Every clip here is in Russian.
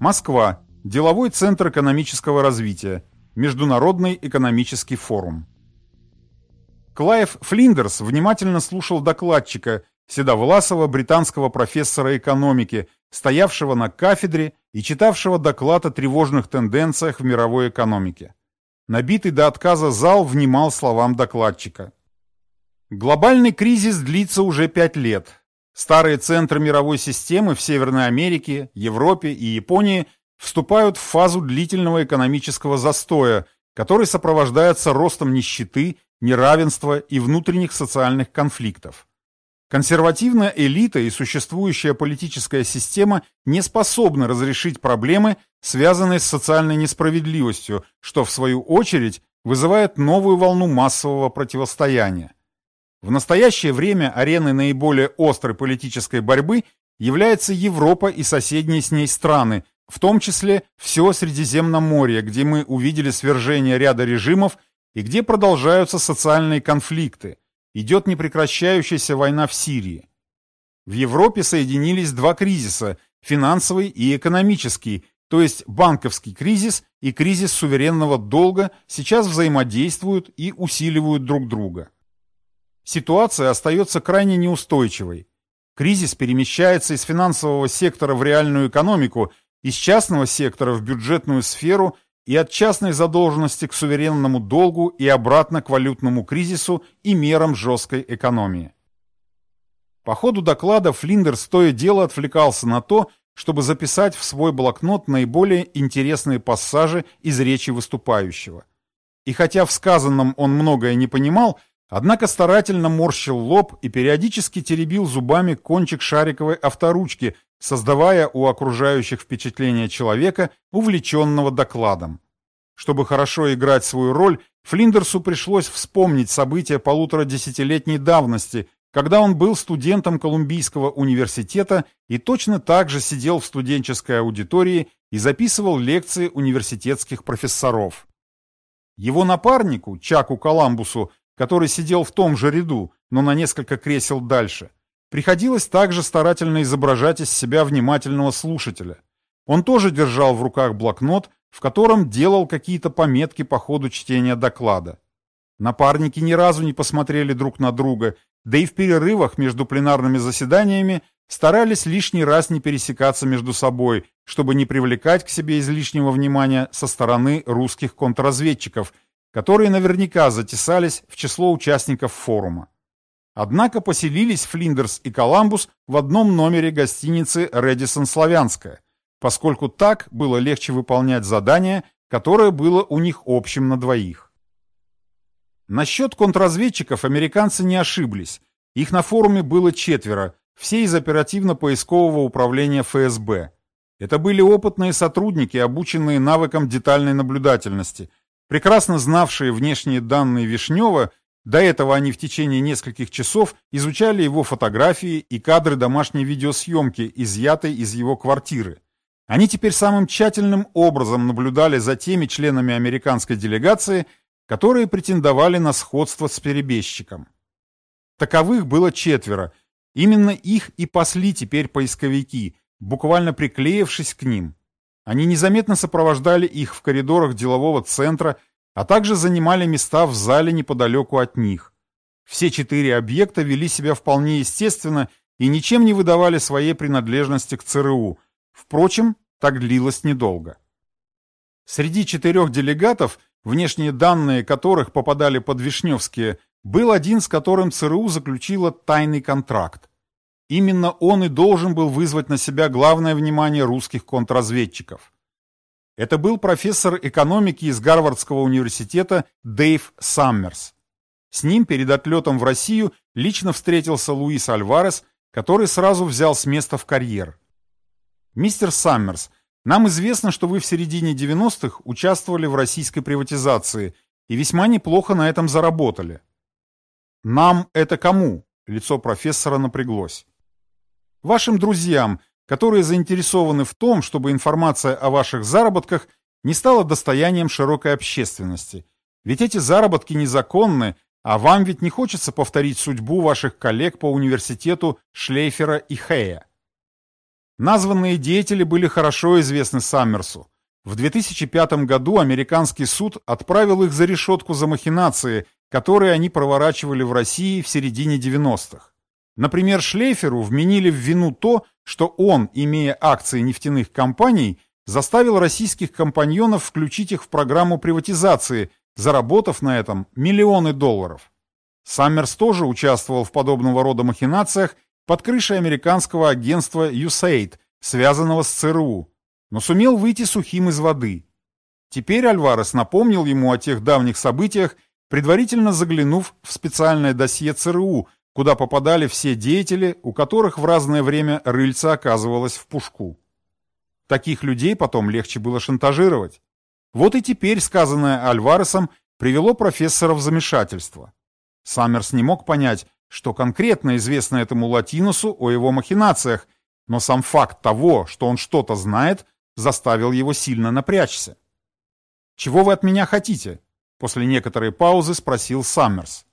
Москва. Деловой центр экономического развития. Международный экономический форум. Клайв Флиндерс внимательно слушал докладчика, седовласого британского профессора экономики, стоявшего на кафедре и читавшего доклад о тревожных тенденциях в мировой экономике. Набитый до отказа зал внимал словам докладчика. Глобальный кризис длится уже пять лет. Старые центры мировой системы в Северной Америке, Европе и Японии вступают в фазу длительного экономического застоя, который сопровождается ростом нищеты, неравенства и внутренних социальных конфликтов. Консервативная элита и существующая политическая система не способны разрешить проблемы, связанные с социальной несправедливостью, что, в свою очередь, вызывает новую волну массового противостояния. В настоящее время ареной наиболее острой политической борьбы является Европа и соседние с ней страны, в том числе все Средиземноморье, где мы увидели свержение ряда режимов и где продолжаются социальные конфликты, идет непрекращающаяся война в Сирии. В Европе соединились два кризиса – финансовый и экономический, то есть банковский кризис и кризис суверенного долга сейчас взаимодействуют и усиливают друг друга. Ситуация остается крайне неустойчивой. Кризис перемещается из финансового сектора в реальную экономику, из частного сектора в бюджетную сферу и от частной задолженности к суверенному долгу и обратно к валютному кризису и мерам жесткой экономии. По ходу доклада Флиндерс то и дело отвлекался на то, чтобы записать в свой блокнот наиболее интересные пассажи из речи выступающего. И хотя в сказанном он многое не понимал, однако старательно морщил лоб и периодически теребил зубами кончик шариковой авторучки, создавая у окружающих впечатление человека, увлеченного докладом. Чтобы хорошо играть свою роль, Флиндерсу пришлось вспомнить события полутора десятилетней давности, когда он был студентом Колумбийского университета и точно так же сидел в студенческой аудитории и записывал лекции университетских профессоров. Его напарнику, Чаку Коламбусу, который сидел в том же ряду, но на несколько кресел дальше, Приходилось также старательно изображать из себя внимательного слушателя. Он тоже держал в руках блокнот, в котором делал какие-то пометки по ходу чтения доклада. Напарники ни разу не посмотрели друг на друга, да и в перерывах между пленарными заседаниями старались лишний раз не пересекаться между собой, чтобы не привлекать к себе излишнего внимания со стороны русских контрразведчиков, которые наверняка затесались в число участников форума. Однако поселились Флиндерс и Коламбус в одном номере гостиницы «Редисон Славянская», поскольку так было легче выполнять задание, которое было у них общим на двоих. Насчет контрразведчиков американцы не ошиблись. Их на форуме было четверо, все из оперативно-поискового управления ФСБ. Это были опытные сотрудники, обученные навыкам детальной наблюдательности, прекрасно знавшие внешние данные Вишнева до этого они в течение нескольких часов изучали его фотографии и кадры домашней видеосъемки, изъятой из его квартиры. Они теперь самым тщательным образом наблюдали за теми членами американской делегации, которые претендовали на сходство с перебежчиком. Таковых было четверо. Именно их и пасли теперь поисковики, буквально приклеившись к ним. Они незаметно сопровождали их в коридорах делового центра, а также занимали места в зале неподалеку от них. Все четыре объекта вели себя вполне естественно и ничем не выдавали своей принадлежности к ЦРУ. Впрочем, так длилось недолго. Среди четырех делегатов, внешние данные которых попадали под Вишневские, был один, с которым ЦРУ заключила тайный контракт. Именно он и должен был вызвать на себя главное внимание русских контрразведчиков. Это был профессор экономики из Гарвардского университета Дэйв Саммерс. С ним перед отлетом в Россию лично встретился Луис Альварес, который сразу взял с места в карьер. «Мистер Саммерс, нам известно, что вы в середине 90-х участвовали в российской приватизации и весьма неплохо на этом заработали». «Нам это кому?» – лицо профессора напряглось. «Вашим друзьям, которые заинтересованы в том, чтобы информация о ваших заработках не стала достоянием широкой общественности. Ведь эти заработки незаконны, а вам ведь не хочется повторить судьбу ваших коллег по университету Шлейфера и Хея. Названные деятели были хорошо известны Саммерсу. В 2005 году американский суд отправил их за решетку за махинации, которые они проворачивали в России в середине 90-х. Например, Шлейферу вменили в вину то, что он, имея акции нефтяных компаний, заставил российских компаньонов включить их в программу приватизации, заработав на этом миллионы долларов. Саммерс тоже участвовал в подобного рода махинациях под крышей американского агентства USAID, связанного с ЦРУ, но сумел выйти сухим из воды. Теперь Альварес напомнил ему о тех давних событиях, предварительно заглянув в специальное досье ЦРУ, куда попадали все деятели, у которых в разное время рыльца оказывалось в пушку. Таких людей потом легче было шантажировать. Вот и теперь сказанное Альваресом привело профессора в замешательство. Саммерс не мог понять, что конкретно известно этому латинусу о его махинациях, но сам факт того, что он что-то знает, заставил его сильно напрячься. «Чего вы от меня хотите?» После некоторой паузы спросил Саммерс.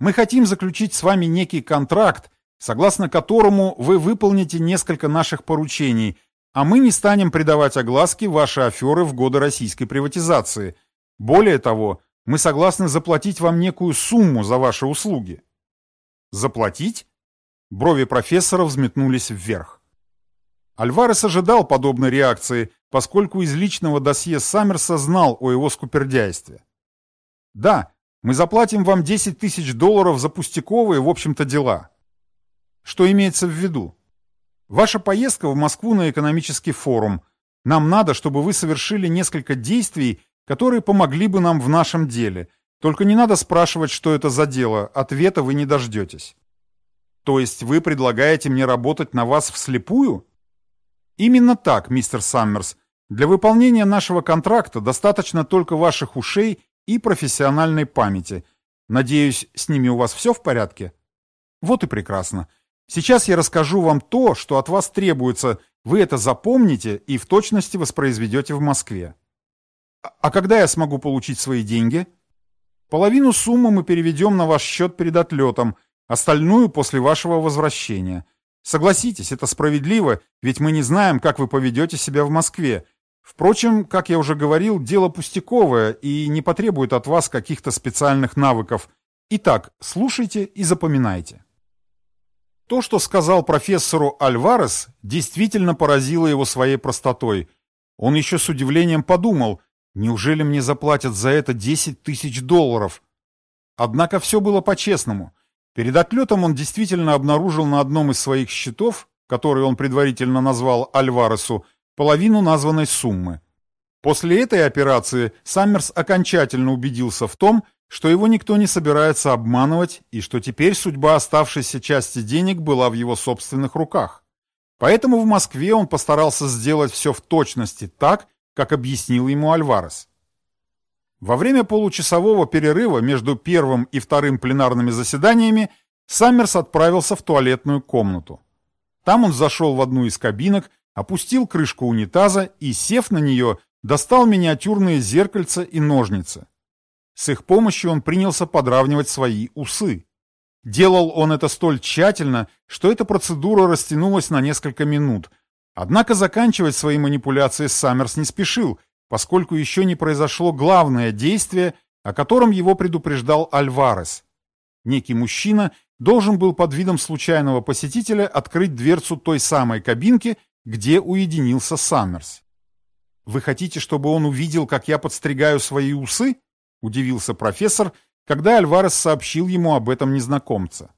Мы хотим заключить с вами некий контракт, согласно которому вы выполните несколько наших поручений, а мы не станем придавать огласке ваши аферы в годы российской приватизации. Более того, мы согласны заплатить вам некую сумму за ваши услуги. Заплатить? Брови профессора взметнулись вверх. Альварес ожидал подобной реакции, поскольку из личного досье Саммерса знал о его скупердяйстве. Да, мы заплатим вам 10 тысяч долларов за пустяковые, в общем-то, дела. Что имеется в виду? Ваша поездка в Москву на экономический форум. Нам надо, чтобы вы совершили несколько действий, которые помогли бы нам в нашем деле. Только не надо спрашивать, что это за дело, ответа вы не дождетесь. То есть вы предлагаете мне работать на вас вслепую? Именно так, мистер Саммерс. Для выполнения нашего контракта достаточно только ваших ушей и профессиональной памяти. Надеюсь, с ними у вас все в порядке? Вот и прекрасно. Сейчас я расскажу вам то, что от вас требуется. Вы это запомните и в точности воспроизведете в Москве. А, а когда я смогу получить свои деньги? Половину суммы мы переведем на ваш счет перед отлетом, остальную после вашего возвращения. Согласитесь, это справедливо, ведь мы не знаем, как вы поведете себя в Москве, Впрочем, как я уже говорил, дело пустяковое и не потребует от вас каких-то специальных навыков. Итак, слушайте и запоминайте. То, что сказал профессору Альварес, действительно поразило его своей простотой. Он еще с удивлением подумал, неужели мне заплатят за это 10 тысяч долларов? Однако все было по-честному. Перед отлетом он действительно обнаружил на одном из своих счетов, который он предварительно назвал Альваресу, половину названной суммы. После этой операции Саммерс окончательно убедился в том, что его никто не собирается обманывать и что теперь судьба оставшейся части денег была в его собственных руках. Поэтому в Москве он постарался сделать все в точности так, как объяснил ему Альварес. Во время получасового перерыва между первым и вторым пленарными заседаниями Саммерс отправился в туалетную комнату. Там он зашел в одну из кабинок, опустил крышку унитаза и, сев на нее, достал миниатюрные зеркальца и ножницы. С их помощью он принялся подравнивать свои усы. Делал он это столь тщательно, что эта процедура растянулась на несколько минут. Однако заканчивать свои манипуляции Саммерс не спешил, поскольку еще не произошло главное действие, о котором его предупреждал Альварес. Некий мужчина должен был под видом случайного посетителя открыть дверцу той самой кабинки, где уединился Саммерс. «Вы хотите, чтобы он увидел, как я подстригаю свои усы?» — удивился профессор, когда Альварес сообщил ему об этом незнакомце.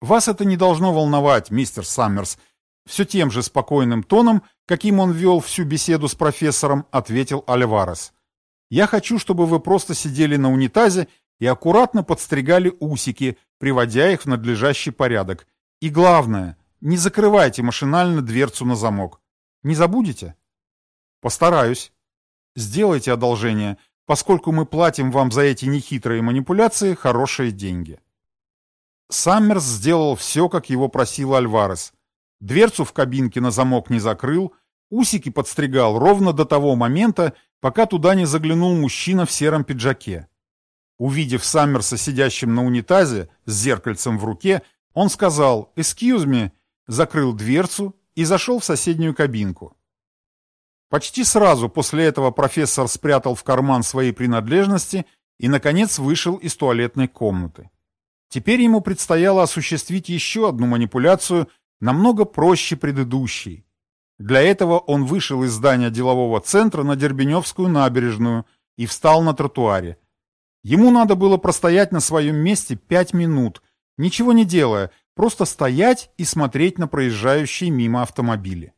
«Вас это не должно волновать, мистер Саммерс», — все тем же спокойным тоном, каким он вел всю беседу с профессором, ответил Альварес. «Я хочу, чтобы вы просто сидели на унитазе и аккуратно подстригали усики, приводя их в надлежащий порядок. И главное — не закрывайте машинально дверцу на замок. Не забудете? Постараюсь. Сделайте одолжение, поскольку мы платим вам за эти нехитрые манипуляции хорошие деньги. Саммерс сделал все, как его просил Альварес. Дверцу в кабинке на замок не закрыл, усики подстригал ровно до того момента, пока туда не заглянул мужчина в сером пиджаке. Увидев Саммерса сидящим на унитазе с зеркальцем в руке, он сказал «Excuse me», закрыл дверцу и зашел в соседнюю кабинку. Почти сразу после этого профессор спрятал в карман свои принадлежности и, наконец, вышел из туалетной комнаты. Теперь ему предстояло осуществить еще одну манипуляцию, намного проще предыдущей. Для этого он вышел из здания делового центра на Дербеневскую набережную и встал на тротуаре. Ему надо было простоять на своем месте пять минут, ничего не делая, просто стоять и смотреть на проезжающие мимо автомобили.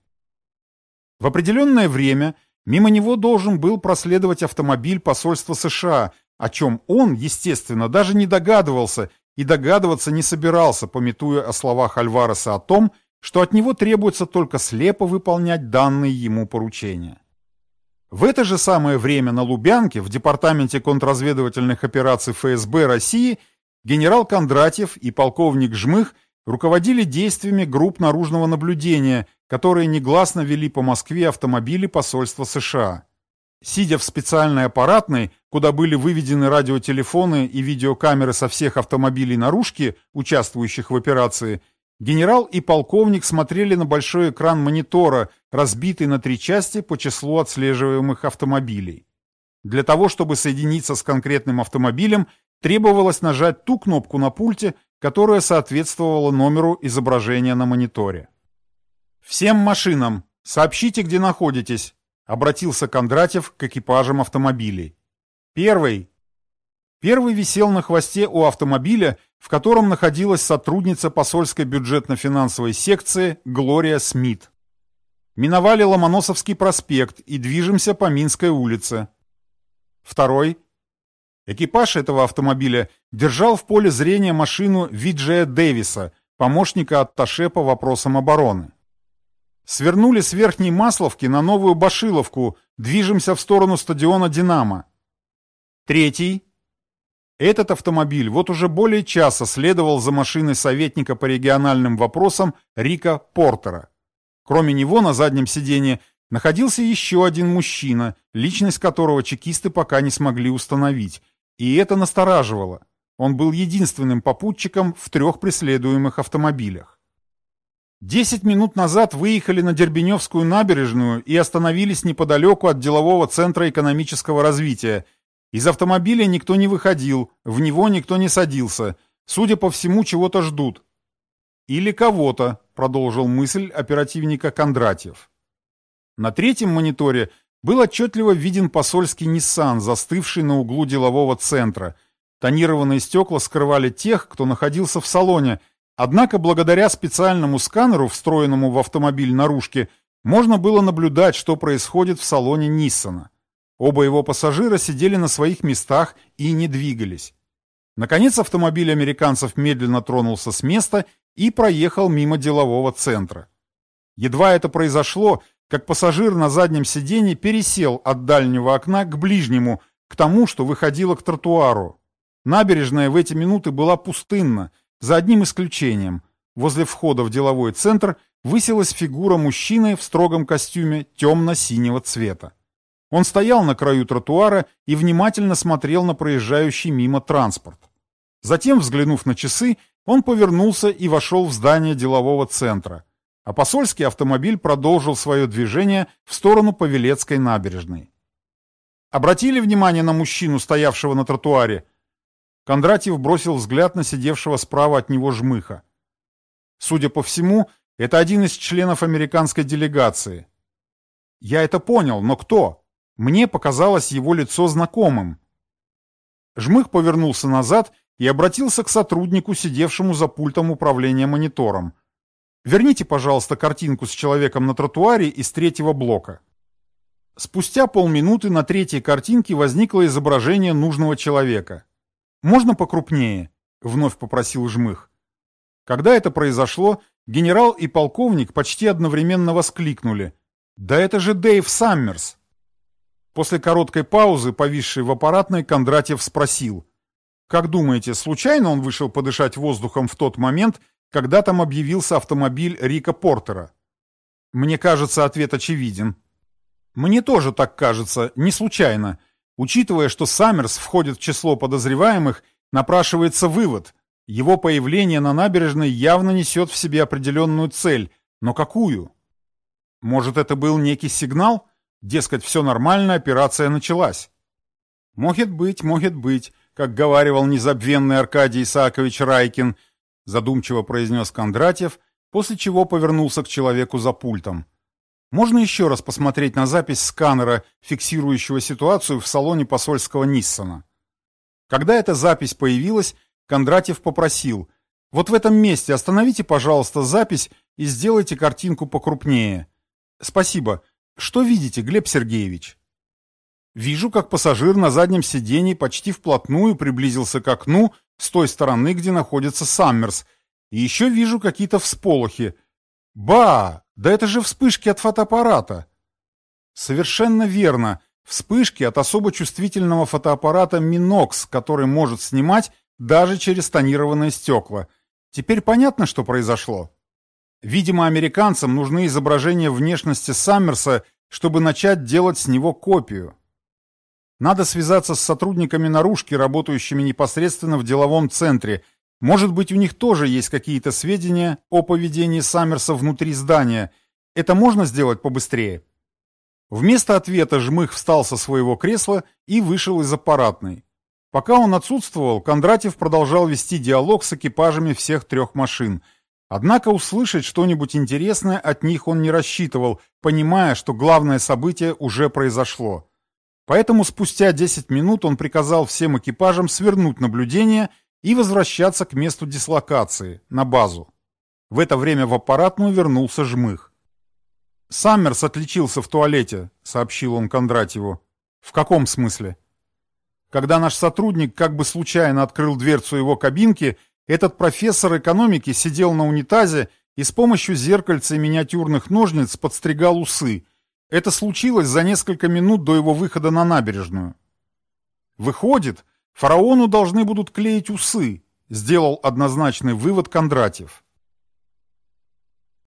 В определенное время мимо него должен был проследовать автомобиль посольства США, о чем он, естественно, даже не догадывался и догадываться не собирался, пометуя о словах Альвареса о том, что от него требуется только слепо выполнять данные ему поручения. В это же самое время на Лубянке в Департаменте контрразведывательных операций ФСБ России генерал Кондратьев и полковник Жмых руководили действиями групп наружного наблюдения, которые негласно вели по Москве автомобили посольства США. Сидя в специальной аппаратной, куда были выведены радиотелефоны и видеокамеры со всех автомобилей наружки, участвующих в операции, генерал и полковник смотрели на большой экран монитора, разбитый на три части по числу отслеживаемых автомобилей. Для того, чтобы соединиться с конкретным автомобилем, требовалось нажать ту кнопку на пульте, которая соответствовала номеру изображения на мониторе. «Всем машинам! Сообщите, где находитесь!» — обратился Кондратьев к экипажам автомобилей. «Первый!» Первый висел на хвосте у автомобиля, в котором находилась сотрудница посольской бюджетно-финансовой секции Глория Смит. Миновали Ломоносовский проспект и движемся по Минской улице. Второй. Экипаж этого автомобиля держал в поле зрения машину Виджея Дэвиса, помощника атташе по вопросам обороны. Свернули с Верхней Масловки на Новую Башиловку, движемся в сторону стадиона «Динамо». Третий. Этот автомобиль вот уже более часа следовал за машиной советника по региональным вопросам Рика Портера. Кроме него на заднем сиденье находился еще один мужчина, личность которого чекисты пока не смогли установить. И это настораживало. Он был единственным попутчиком в трех преследуемых автомобилях. Десять минут назад выехали на Дербеневскую набережную и остановились неподалеку от делового центра экономического развития. Из автомобиля никто не выходил, в него никто не садился. Судя по всему, чего-то ждут. Или кого-то, продолжил мысль оперативника Кондратьев. На третьем мониторе был отчетливо виден посольский Nissan, застывший на углу делового центра. Тонированные стекла скрывали тех, кто находился в салоне, однако благодаря специальному сканеру, встроенному в автомобиль наружки, можно было наблюдать, что происходит в салоне Ниссана. Оба его пассажира сидели на своих местах и не двигались. Наконец автомобиль американцев медленно тронулся с места и проехал мимо делового центра. Едва это произошло, как пассажир на заднем сиденье пересел от дальнего окна к ближнему, к тому, что выходило к тротуару. Набережная в эти минуты была пустынна, за одним исключением. Возле входа в деловой центр высилась фигура мужчины в строгом костюме темно-синего цвета. Он стоял на краю тротуара и внимательно смотрел на проезжающий мимо транспорт. Затем, взглянув на часы, он повернулся и вошел в здание делового центра, а посольский автомобиль продолжил свое движение в сторону Павелецкой набережной. Обратили внимание на мужчину, стоявшего на тротуаре? Кондратьев бросил взгляд на сидевшего справа от него жмыха. Судя по всему, это один из членов американской делегации. Я это понял, но кто? Мне показалось его лицо знакомым. Жмых повернулся назад и обратился к сотруднику, сидевшему за пультом управления монитором. «Верните, пожалуйста, картинку с человеком на тротуаре из третьего блока». Спустя полминуты на третьей картинке возникло изображение нужного человека. «Можно покрупнее?» — вновь попросил Жмых. Когда это произошло, генерал и полковник почти одновременно воскликнули. «Да это же Дэйв Саммерс!» После короткой паузы, повисшей в аппаратной, Кондратьев спросил. Как думаете, случайно он вышел подышать воздухом в тот момент, когда там объявился автомобиль Рика Портера? Мне кажется, ответ очевиден. Мне тоже так кажется, не случайно. Учитывая, что Саммерс входит в число подозреваемых, напрашивается вывод. Его появление на набережной явно несет в себе определенную цель. Но какую? Может, это был некий сигнал? Дескать, все нормально, операция началась. Может быть, может быть, как говаривал незабвенный Аркадий Исаакович Райкин, задумчиво произнес Кондратьев, после чего повернулся к человеку за пультом. Можно еще раз посмотреть на запись сканера, фиксирующего ситуацию в салоне посольского Ниссана? Когда эта запись появилась, Кондратьев попросил, вот в этом месте остановите, пожалуйста, запись и сделайте картинку покрупнее. Спасибо. Что видите, Глеб Сергеевич? Вижу, как пассажир на заднем сидении почти вплотную приблизился к окну с той стороны, где находится Саммерс. И еще вижу какие-то всполохи. Ба! Да это же вспышки от фотоаппарата. Совершенно верно. Вспышки от особо чувствительного фотоаппарата Minox, который может снимать даже через тонированные стекла. Теперь понятно, что произошло? Видимо, американцам нужны изображения внешности Саммерса, чтобы начать делать с него копию. Надо связаться с сотрудниками наружки, работающими непосредственно в деловом центре. Может быть, у них тоже есть какие-то сведения о поведении Саммерса внутри здания. Это можно сделать побыстрее? Вместо ответа Жмых встал со своего кресла и вышел из аппаратной. Пока он отсутствовал, Кондратьев продолжал вести диалог с экипажами всех трех машин – Однако услышать что-нибудь интересное от них он не рассчитывал, понимая, что главное событие уже произошло. Поэтому спустя 10 минут он приказал всем экипажам свернуть наблюдение и возвращаться к месту дислокации, на базу. В это время в аппаратную вернулся Жмых. «Саммерс отличился в туалете», — сообщил он Кондратьеву. «В каком смысле?» Когда наш сотрудник как бы случайно открыл дверцу его кабинки, этот профессор экономики сидел на унитазе и с помощью зеркальца и миниатюрных ножниц подстригал усы. Это случилось за несколько минут до его выхода на набережную. Выходит, фараону должны будут клеить усы, сделал однозначный вывод Кондратьев.